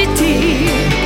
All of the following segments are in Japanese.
identity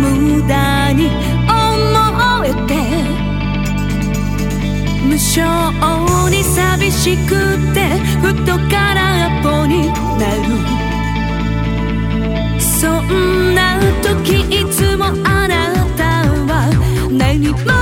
無駄に思えて無性に寂しくてふと空っぽになる。そんな時いつもあなたは何も